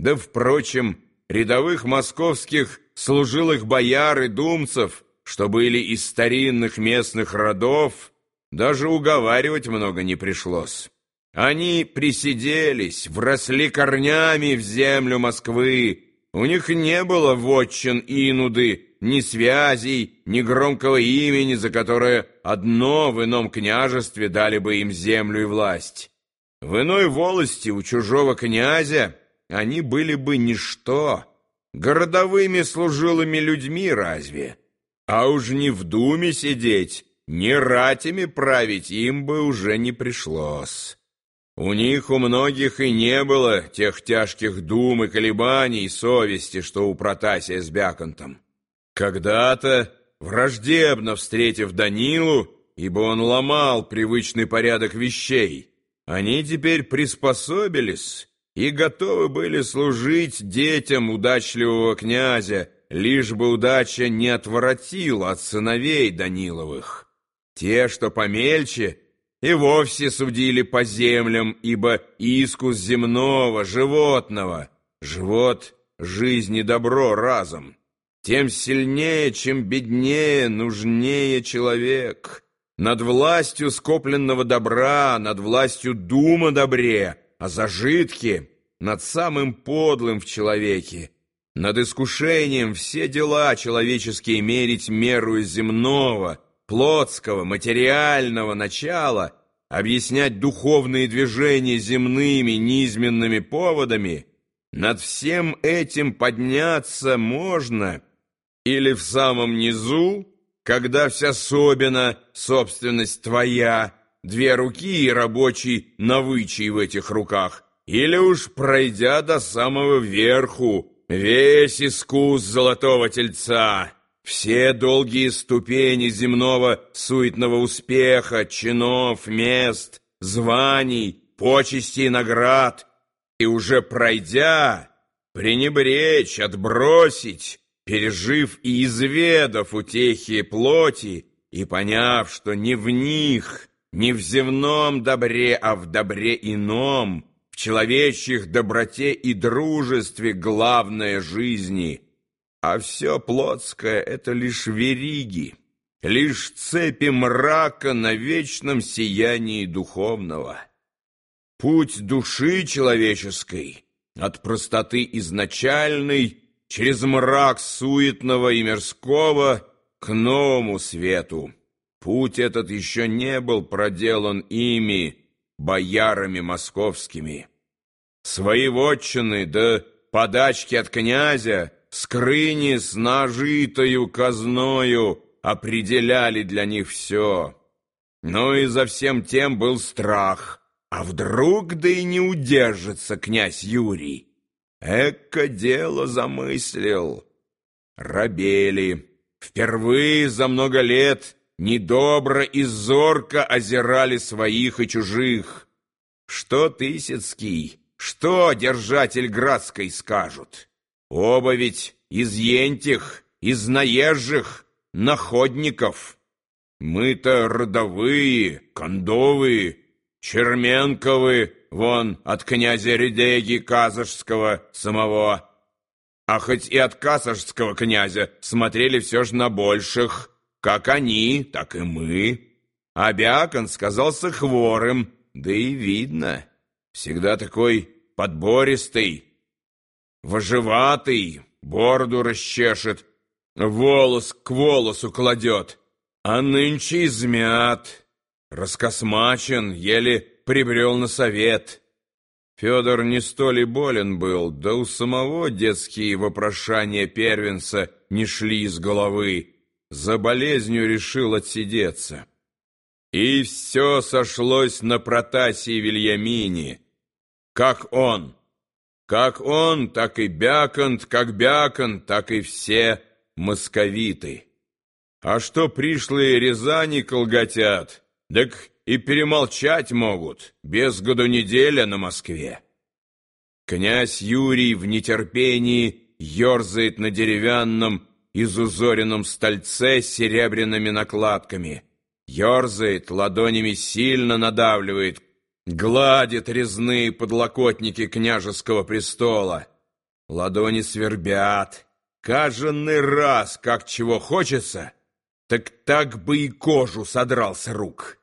Да, впрочем, рядовых московских служилых бояр и думцев, что были из старинных местных родов, даже уговаривать много не пришлось. Они присиделись, вросли корнями в землю Москвы, у них не было вотчин инуды, ни связей, ни громкого имени, за которое одно в ином княжестве дали бы им землю и власть. В иной волости у чужого князя они были бы ничто, городовыми служилыми людьми разве? А уж не в думе сидеть, не ратями править им бы уже не пришлось. У них у многих и не было тех тяжких дум и колебаний совести, что у Протасия с Бяконтом. Когда-то, враждебно встретив Данилу, ибо он ломал привычный порядок вещей, они теперь приспособились и готовы были служить детям удачливого князя, лишь бы удача не отворотила от сыновей Даниловых. Те, что помельче, и вовсе судили по землям, ибо искус земного, животного, живот, жизнь и добро разом, тем сильнее, чем беднее, нужнее человек. Над властью скопленного добра, над властью дума добре, а зажитки над самым подлым в человеке, над искушением все дела человеческие мерить меру земного, плотского, материального начала, объяснять духовные движения земными низменными поводами, над всем этим подняться можно или в самом низу, когда вся собина, собственность твоя, две руки и рабочий навычий в этих руках, или уж пройдя до самого верху, весь искус золотого тельца, все долгие ступени земного суетного успеха, чинов, мест, званий, почестей и наград, и уже пройдя, пренебречь, отбросить, пережив и изведав утехи плоти, и поняв, что не в них — не в земном добре, а в добре ином, в человечьих доброте и дружестве главное жизни. А все плотское — это лишь вериги, лишь цепи мрака на вечном сиянии духовного. Путь души человеческой от простоты изначальной через мрак суетного и мирского к новому свету. Путь этот еще не был проделан ими, боярами московскими. Свои вотчины да подачки от князя, скрыни с нажитою казною определяли для них все. Но и за всем тем был страх. А вдруг да и не удержится князь Юрий? Эко дело замыслил. Рабели. Впервые за много лет недобро и зорко озирали своих и чужих. Что Тысяцкий, что держатель Градской скажут? Оба ведь из ентих, из наезжих, находников. Мы-то родовые, кондовые, черменковы, вон, от князя Редеги Казашского самого. А хоть и от Казашского князя смотрели все же на больших, как они, так и мы. А Бякон сказался хворым, да и видно. Всегда такой подбористый, вожеватый, бороду расчешет, волос к волосу кладет, а нынче измят, раскосмачен, еле прибрел на совет. Федор не столь и болен был, да у самого детские вопрошания первенца не шли из головы, за болезнью решил отсидеться. И все сошлось на Протасии Вильямине. Как он, как он, так и Бяконт, как Бяконт, так и все московиты. А что пришлые Рязани колготят, так и перемолчать могут, без году неделя на Москве. Князь Юрий в нетерпении ерзает на деревянном, изузоренном стальце с серебряными накладками. Ёрзает, ладонями сильно надавливает, гладит резные подлокотники княжеского престола. ладони свербят. Каждый раз, как чего хочется, так так бы и кожу содрал с рук.